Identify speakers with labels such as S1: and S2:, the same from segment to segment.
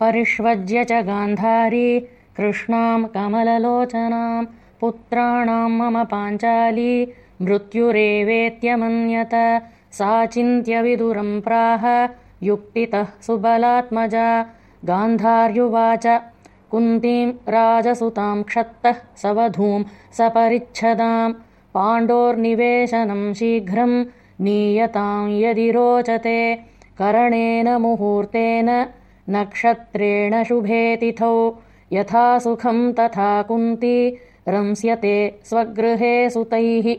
S1: परिष्वज्य च गान्धारी कृष्णाम् कमललोचनाम् पुत्राणाम् मम पाञ्चाली मृत्युरेवेत्यमन्यत सा चिन्त्यविदुरम् प्राह युक्तितः सुबलात्मजा गान्धार्युवाच कुन्तीम् राजसुताम् क्षत्तः सवधूम् सपरिच्छदाम् पाण्डोर्निवेशनम् शीघ्रम् नीयताम् यदि रोचते करणेन मुहूर्तेन नक्षत्रेण शुभे तिथौ यथा सुखम् तथा कुन्ती। रंस्यते स्वगृहे सुतैः।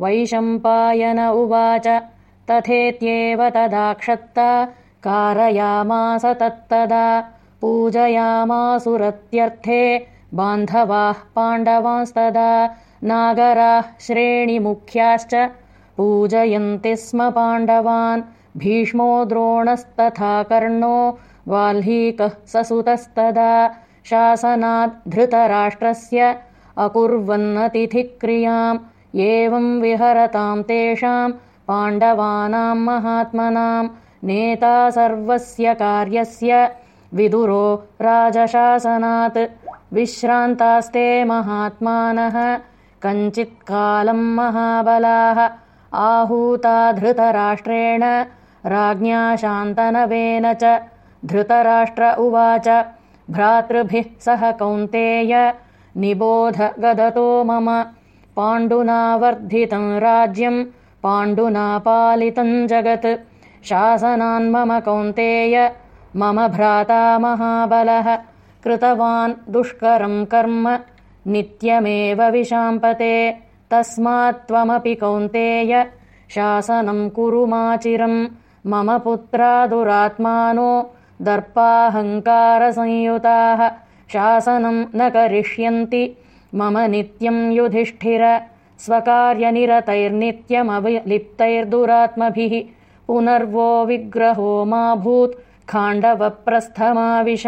S1: वैशम्पायन उवाच। तथेत्येव तदा क्षत्ता कारयामास तत्तदा। पूजयामासुरत्यर्थे। बान्धवाः पाण्डवांस्तदा। नागराः श्रेणिमुख्याश्च। पूजयन्ति स्म पाण्डवान्। भीष्मो द्रोणस्तथा कर्णो वाल्हीकः ससुतस्तदा शासनाद् धृतराष्ट्रस्य अकुर्वन्नतिथिक्रियाम् एवम् विहरताम् तेषाम् पाण्डवानाम् महात्मनाम् नेता सर्वस्य कार्यस्य विदुरो राजशासनात् विश्रान्तास्ते महात्मानः कञ्चित्कालम् महाबलाः आहूता धृतराष्ट्रेण राज्ञा शान्तनवेन च धृतराष्ट्र उवाच। भ्रातृभिः सह कौन्तेय निबोध गदतो मम। पाण्डुना वर्धितम् राज्यम् पाण्डुना पालितम् जगत् शासनान्मम कौन्तेय मम भ्राता महाबलः। कृतवान् दुष्करम् कर्म नित्यमेव विशाम्पते। तस्मात्त्वमपि कौन्तेय शासनम् कुरु माचिरम् मम पुत्रा दुरात्मानो दर्पाहङ्कारसंयुताः शासनम् न करिष्यन्ति। मम नित्यम् युधिष्ठिर स्वकार्यनिरतैर्नित्यमविलिप्तैर्दुरात्मभिः पुनर्वो विग्रहो मा भूत् खाण्डवप्रस्थमाविश